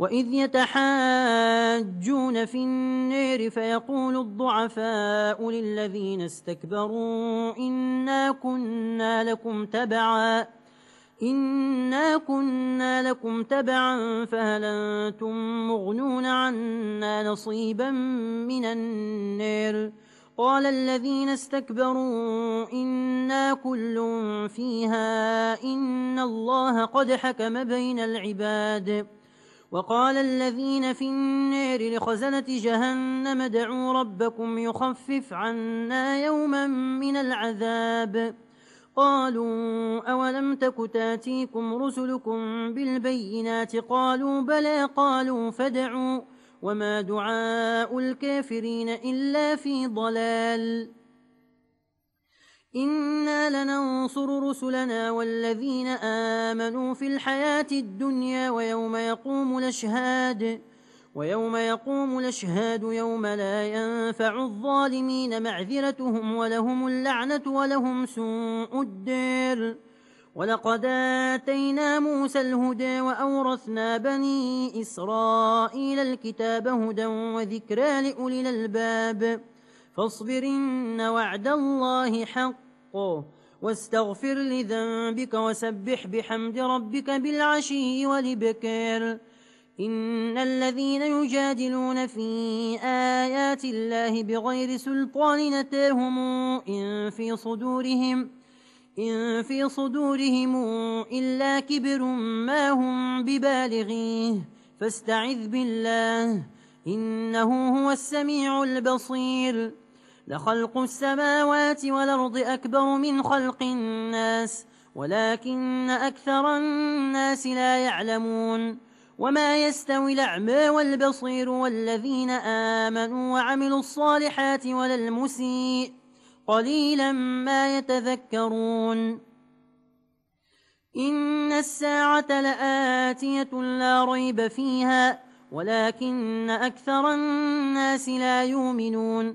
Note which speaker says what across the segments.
Speaker 1: وإذ يتحاجون في النير فيقول الضعفاء للذين استكبروا إنا كنا لكم تبعا إنا كنا لكم تبعا فهل أنتم مغنون عنا نصيبا من النير قال الذين استكبروا إنا كل فيها إن الله قد حكم بين العباد وقال الذين في النار لخزنة جهنم دعوا ربكم يخفف عنا يوما من العذاب. قالوا أولم تك تأتيكم رسلكم بالبينات؟ قالوا بلى. قالوا فدعوا وما دعاء الكافرين إلا في ضلال. إنا لننصر رسلنا والذين آمنوا في الحياة الدنيا ويوم يقوم الأشهاد ويوم يقوم الأشهاد يوم لا ينفع الظالمين معذرتهم ولهم اللعنة ولهم سوء الدير ولقد آتينا موسى الهدى وأورثنا بني إسرائيل الكتاب هدى وذكرى لأولي الألباب فاصبر إن وعد الله حق واستغفر لذنبك وسبح بحمد ربك بالعشي والبكر إن الذين يجادلون في آيات الله بغير سلطان نتاهم إن في صدورهم إن في صدورهم إلا كبر ما هم ببالغيه. فاستعذ بالله إنه هو السميع البصير. لخلق السماوات والأرض أكبر من خلق الناس ولكن أكثر الناس لا يعلمون. وما يستوي الأعمى والبصير والذين آمنوا وعملوا الصالحات ولا المسيء. قليلا ما يتذكرون. إن الساعة لآتية لا ريب فيها ولكن أكثر الناس لا يؤمنون.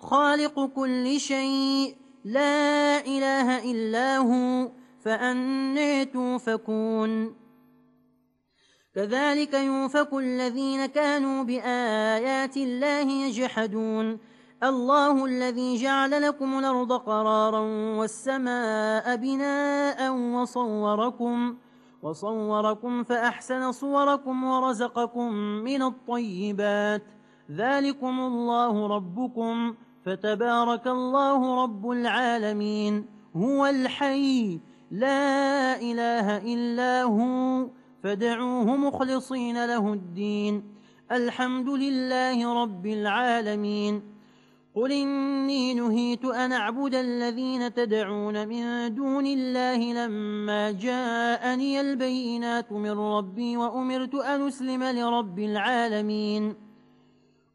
Speaker 1: خالق كل شيء لا إله إلا هو فأني توفكون. كذلك يوفك الذين كانوا بآيات الله يجحدون. الله الذي جعل لكم الأرض قرارا والسماء بناء وصوركم وصوركم فأحسن صوركم ورزقكم من الطيبات. ذلكم الله ربكم. فتبارك الله رب العالمين. هو الحي لا إله إلا هو فدعوه مخلصين له الدين. الحمد لله رب العالمين. قل إني نهيت أن أعبد الذين تدعون من دون الله لما جاءني البينات من ربي وأمرت أن أسلم لرب العالمين.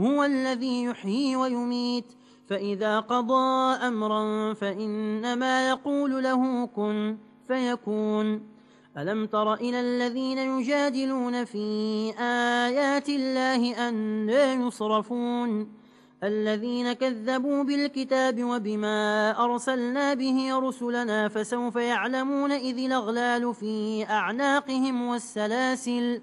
Speaker 1: هو الذي يحيي ويميت. فإذا قضى أمرا فإنما يقول له كن فيكون. ألم تر إلى الذين يجادلون في آيات الله أن لا يصرفون؟ الذين كذبوا بالكتاب وبما أرسلنا به رسلنا فسوف يعلمون إذ الأغلال في أعناقهم والسلاسل.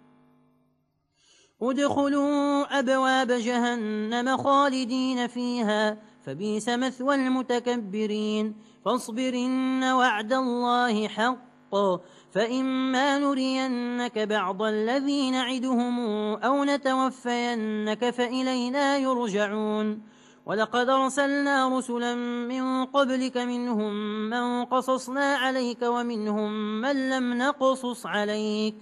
Speaker 1: ادخلوا أبواب جهنم خالدين فيها فبيس مثوى المتكبرين. فاصبرن وعد الله حق. فإما نرينك بعض الذين عدهم أو نتوفينك فإلينا يرجعون. ولقد أرسلنا رسلا من قبلك منهم من قصصنا عليك ومنهم من لم نقصص عليك.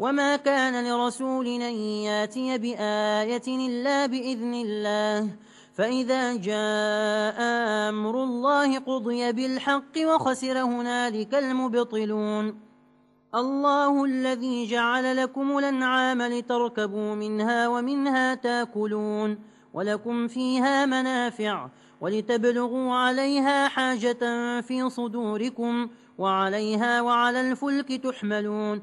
Speaker 1: وما كان لرسول أن ياتي بآية إلا بإذن الله فإذا جاء أمر الله قضي بالحق وخسر هنالك المبطلون الله الذي جعل لكم الأنعام لتركبوا منها ومنها تاكلون ولكم فيها منافع ولتبلغوا عليها حاجة في صدوركم وعليها وعلى الفلك تحملون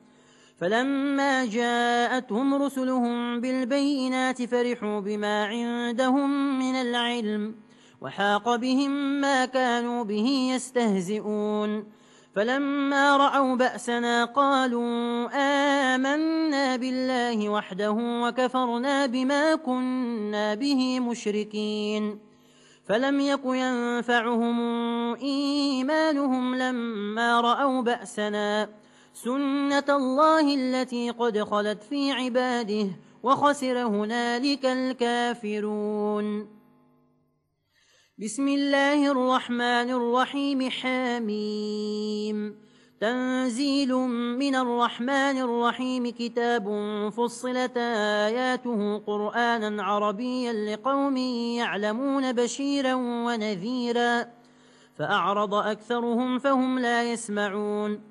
Speaker 1: فلما جاءتهم رسلهم بالبينات فرحوا بما عندهم من العلم وحاق بهم ما كانوا به يستهزئون. فلما رأوا بأسنا قالوا آمنا بالله وحده وكفرنا بما كنا به مشركين. فلم يك ينفعهم إيمانهم لما رأوا بأسنا. سنة الله التي قد خلت في عباده وخسر هنالك الكافرون. بسم الله الرحمن الرحيم حاميم تنزيل من الرحمن الرحيم كتاب فصلت آياته قرآنا عربيا لقوم يعلمون بشيرا ونذيرا. فأعرض أكثرهم فهم لا يسمعون.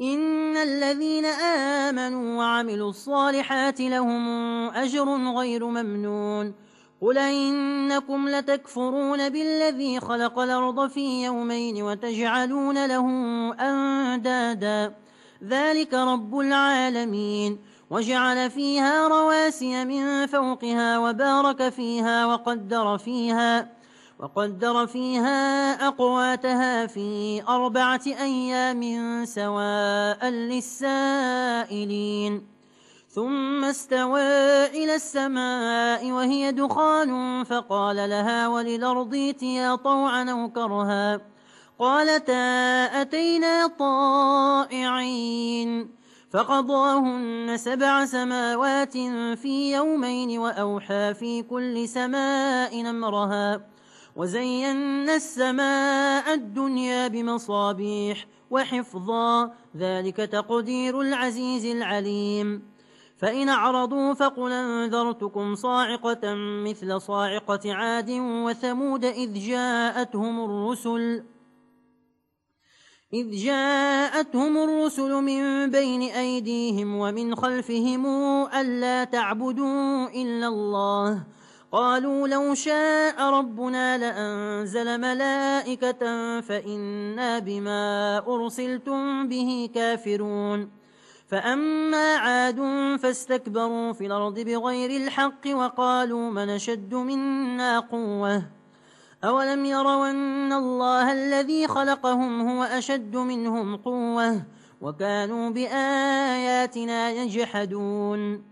Speaker 1: إن الذين آمنوا وعملوا الصالحات لهم أجر غير ممنون. قل إنكم لتكفرون بالذي خلق الأرض في يومين وتجعلون له أندادا. ذلك رب العالمين. وجعل فيها رواسي من فوقها وبارك فيها وقدر فيها. وقدر فيها أقواتها في أربعة أيام سواء للسائلين. ثم استوى إلى السماء وهي دخان فقال لها وللأرض طوعا أو كرها. قالتا أتينا طائعين. فقضاهن سبع سماوات في يومين وأوحى في كل سماء نمرها وزينا السماء الدنيا بمصابيح وحفظا ذلك تقدير العزيز العليم. فإن عرضوا فقل أنذرتكم صاعقة مثل صاعقة عاد وثمود إذ جاءتهم الرسل. إذ جاءتهم الرسل من بين أيديهم ومن خلفهم ألا تعبدوا إلا الله. قالوا لو شاء ربنا لأنزل ملائكة فإنا بما أرسلتم به كافرون. فأما عاد فاستكبروا في الأرض بغير الحق وقالوا من شد منا قوة. أولم يرون الله الذي خلقهم هو أشد منهم قوة وكانوا بآياتنا يجحدون.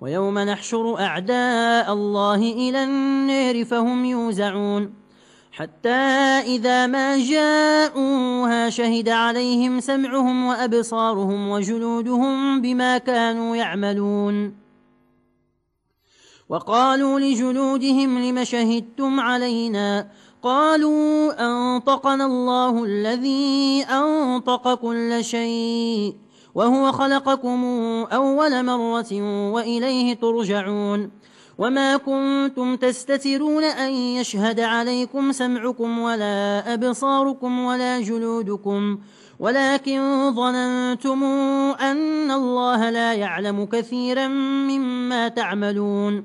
Speaker 1: ويوم نحشر أعداء الله إلى النار فهم يوزعون. حتى إذا ما جاءوها شهد عليهم سمعهم وأبصارهم وجلودهم بما كانوا يعملون. وقالوا لجلودهم لم شهدتم علينا؟ قالوا أنطقنا الله الذي أنطق كل شيء. وهو خلقكم أول مرة وإليه ترجعون وما كنتم تستترون أن يشهد عليكم سمعكم ولا أبصاركم ولا جلودكم ولكن ظننتم أن الله لا يعلم كثيرا مما تعملون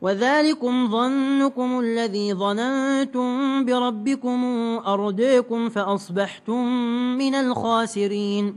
Speaker 1: وذلكم ظنكم الذي ظننتم بربكم أرديكم فأصبحتم من الخاسرين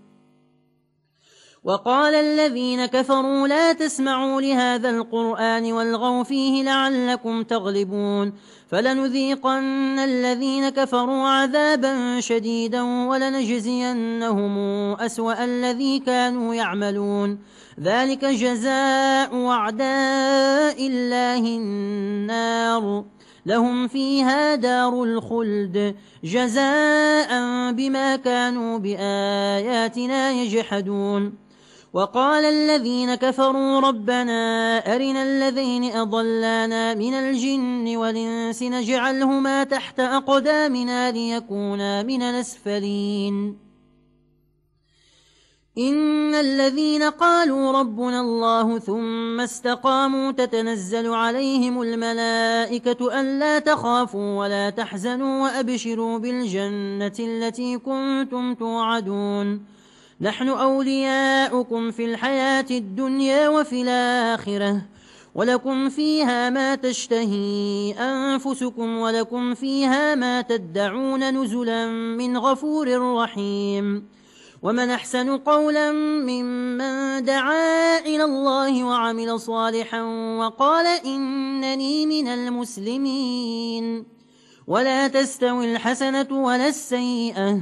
Speaker 1: وقال الذين كفروا لا تسمعوا لهذا القرآن والغوا فيه لعلكم تغلبون فلنذيقن الذين كفروا عذابا شديدا ولنجزينهم أسوأ الذي كانوا يعملون. ذلك جزاء وعداء الله النار. لهم فيها دار الخلد. جزاء بما كانوا بآياتنا يجحدون. وقال الذين كفروا ربنا أرنا الذين أضلانا من الجن والإنس نجعلهما تحت أقدامنا ليكونا من الأسفلين. إن الذين قالوا ربنا الله ثم استقاموا تتنزل عليهم الملائكة أن لا تخافوا ولا تحزنوا وأبشروا بالجنة التي كنتم توعدون. نحن أولياؤكم في الحياة الدنيا وفي الآخرة. ولكم فيها ما تشتهي أنفسكم ولكم فيها ما تدعون نزلا من غفور رحيم. ومن أحسن قولا ممن دعا إلى الله وعمل صالحا وقال إنني من المسلمين. ولا تستوي الحسنة ولا السيئة.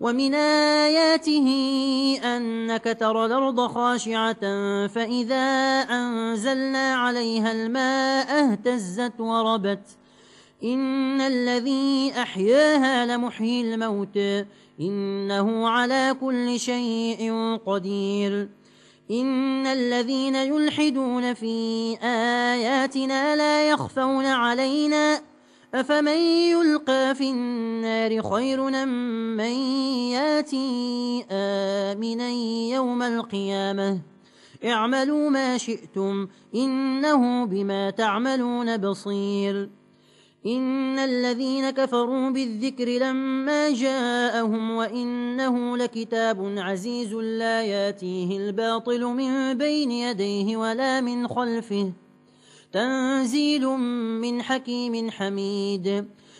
Speaker 1: ومن آياته أنك ترى الأرض خاشعة فإذا أنزلنا عليها الماء اهتزت وربت. إن الذي أحياها لمحيي الموت. إنه على كل شيء قدير. إن الذين يلحدون في آياتنا لا يخفون علينا. أفمن يلقى في النار النار خير من ياتي آمنا يوم القيامة. اعملوا ما شئتم إنه بما تعملون بصير. إن الذين كفروا بالذكر لما جاءهم وإنه لكتاب عزيز لا يأتيه الباطل من بين يديه ولا من خلفه. تنزيل من حكيم حميد.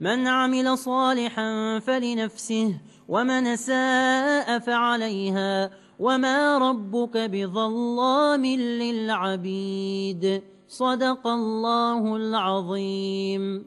Speaker 1: من عمل صالحا فلنفسه ومن ساء فعليها وما ربك بظلام للعبيد. صدق الله العظيم.